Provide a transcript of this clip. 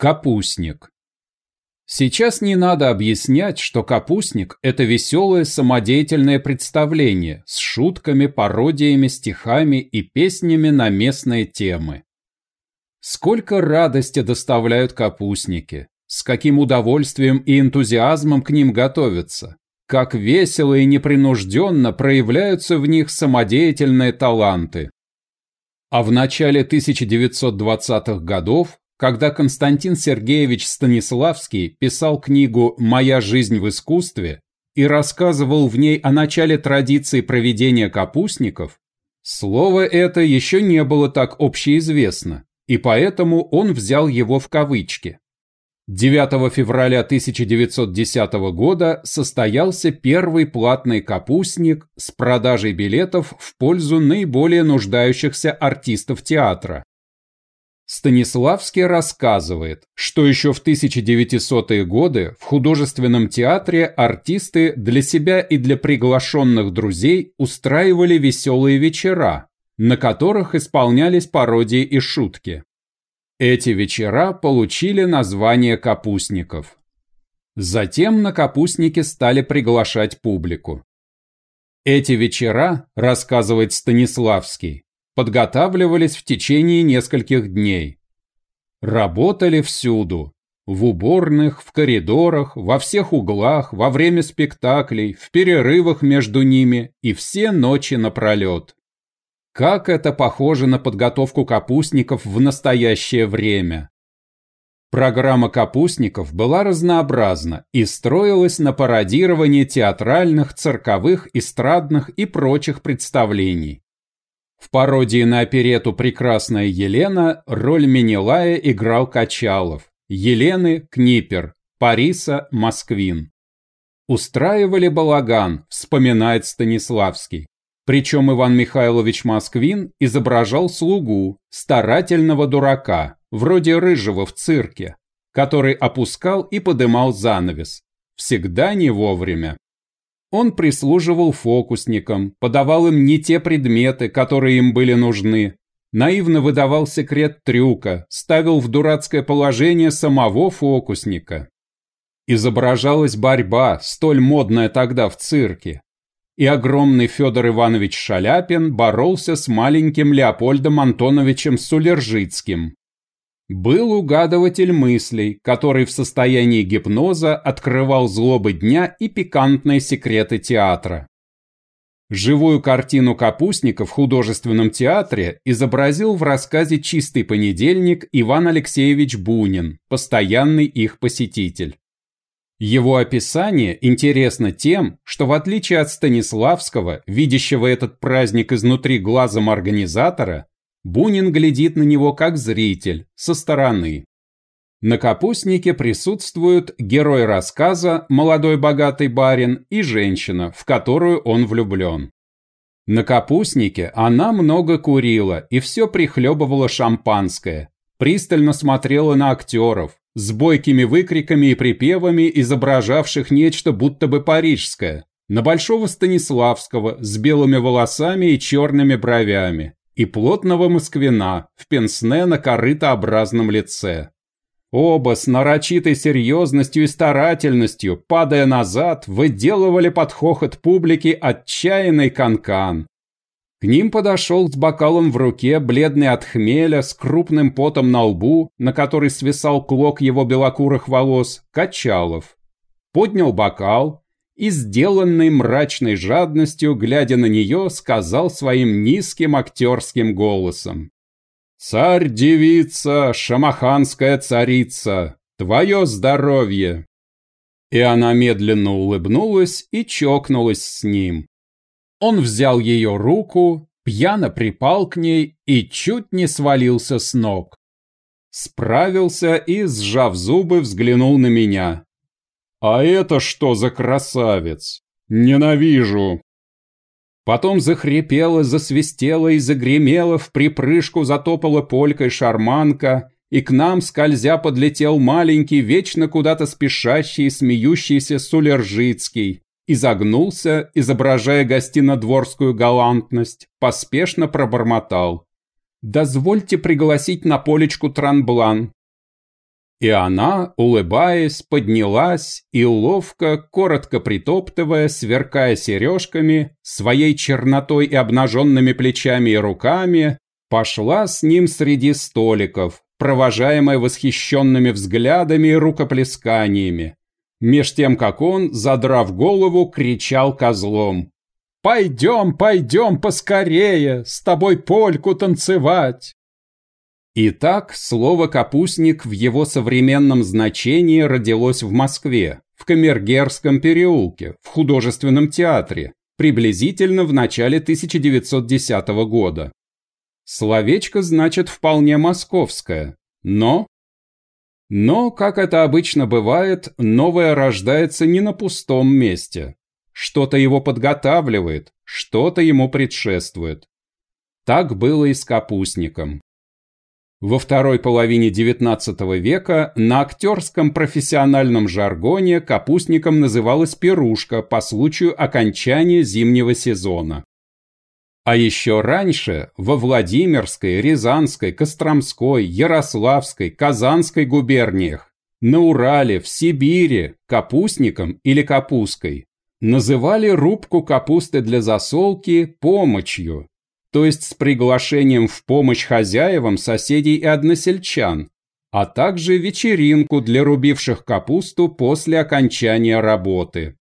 Капустник. Сейчас не надо объяснять, что капустник – это веселое самодеятельное представление с шутками, пародиями, стихами и песнями на местные темы. Сколько радости доставляют капустники, с каким удовольствием и энтузиазмом к ним готовятся, как весело и непринужденно проявляются в них самодеятельные таланты. А в начале 1920-х годов когда Константин Сергеевич Станиславский писал книгу «Моя жизнь в искусстве» и рассказывал в ней о начале традиции проведения капустников, слово это еще не было так общеизвестно, и поэтому он взял его в кавычки. 9 февраля 1910 года состоялся первый платный капустник с продажей билетов в пользу наиболее нуждающихся артистов театра. Станиславский рассказывает, что еще в 1900-е годы в художественном театре артисты для себя и для приглашенных друзей устраивали веселые вечера, на которых исполнялись пародии и шутки. Эти вечера получили название «Капустников». Затем на капустники стали приглашать публику. Эти вечера, рассказывает Станиславский, подготавливались в течение нескольких дней. Работали всюду. В уборных, в коридорах, во всех углах, во время спектаклей, в перерывах между ними и все ночи напролет. Как это похоже на подготовку капустников в настоящее время. Программа капустников была разнообразна и строилась на пародировании театральных, цирковых, эстрадных и прочих представлений. В пародии на оперету «Прекрасная Елена» роль Менелая играл Качалов, Елены – Книпер, Париса – Москвин. Устраивали балаган, вспоминает Станиславский. Причем Иван Михайлович Москвин изображал слугу, старательного дурака, вроде рыжего в цирке, который опускал и подымал занавес. Всегда не вовремя. Он прислуживал фокусникам, подавал им не те предметы, которые им были нужны, наивно выдавал секрет трюка, ставил в дурацкое положение самого фокусника. Изображалась борьба, столь модная тогда в цирке. И огромный Федор Иванович Шаляпин боролся с маленьким Леопольдом Антоновичем Сулержицким, был угадыватель мыслей, который в состоянии гипноза открывал злобы дня и пикантные секреты театра. Живую картину капустника в художественном театре изобразил в рассказе «Чистый понедельник» Иван Алексеевич Бунин, постоянный их посетитель. Его описание интересно тем, что в отличие от Станиславского, видящего этот праздник изнутри глазом организатора, Бунин глядит на него как зритель, со стороны. На капустнике присутствуют герой рассказа, молодой богатый барин и женщина, в которую он влюблен. На капустнике она много курила и все прихлебывала шампанское, пристально смотрела на актеров, с бойкими выкриками и припевами, изображавших нечто будто бы парижское, на Большого Станиславского с белыми волосами и черными бровями, и плотного москвина в пенсне на корытообразном лице. Оба с нарочитой серьезностью и старательностью, падая назад, выделывали под хохот публики отчаянный канкан. К ним подошел с бокалом в руке, бледный от хмеля, с крупным потом на лбу, на который свисал клок его белокурых волос, Качалов. Поднял бокал, и, сделанный мрачной жадностью, глядя на нее, сказал своим низким актерским голосом. «Царь-девица, шамаханская царица, твое здоровье!» И она медленно улыбнулась и чокнулась с ним. Он взял ее руку, пьяно припал к ней и чуть не свалился с ног. Справился и, сжав зубы, взглянул на меня. «А это что за красавец? Ненавижу!» Потом захрипела, засвистела и загремела, в припрыжку затопала полькой шарманка, и к нам, скользя, подлетел маленький, вечно куда-то спешащий и смеющийся Сулержицкий. Изогнулся, изображая гостинодворскую галантность, поспешно пробормотал. «Дозвольте пригласить на полечку Транблан». И она, улыбаясь, поднялась и ловко, коротко притоптывая, сверкая сережками, своей чернотой и обнаженными плечами и руками, пошла с ним среди столиков, провожаемая восхищенными взглядами и рукоплесканиями, меж тем, как он, задрав голову, кричал козлом. «Пойдем, пойдем поскорее, с тобой польку танцевать!» Итак, слово «капустник» в его современном значении родилось в Москве, в Камергерском переулке, в художественном театре, приблизительно в начале 1910 года. Словечко значит вполне московское, но... Но, как это обычно бывает, новое рождается не на пустом месте. Что-то его подготавливает, что-то ему предшествует. Так было и с капустником. Во второй половине XIX века на актерском профессиональном жаргоне капустником называлась пирушка по случаю окончания зимнего сезона. А еще раньше во Владимирской, Рязанской, Костромской, Ярославской, Казанской губерниях, на Урале, в Сибири капустником или капусткой называли рубку капусты для засолки помощью то есть с приглашением в помощь хозяевам соседей и односельчан, а также вечеринку для рубивших капусту после окончания работы.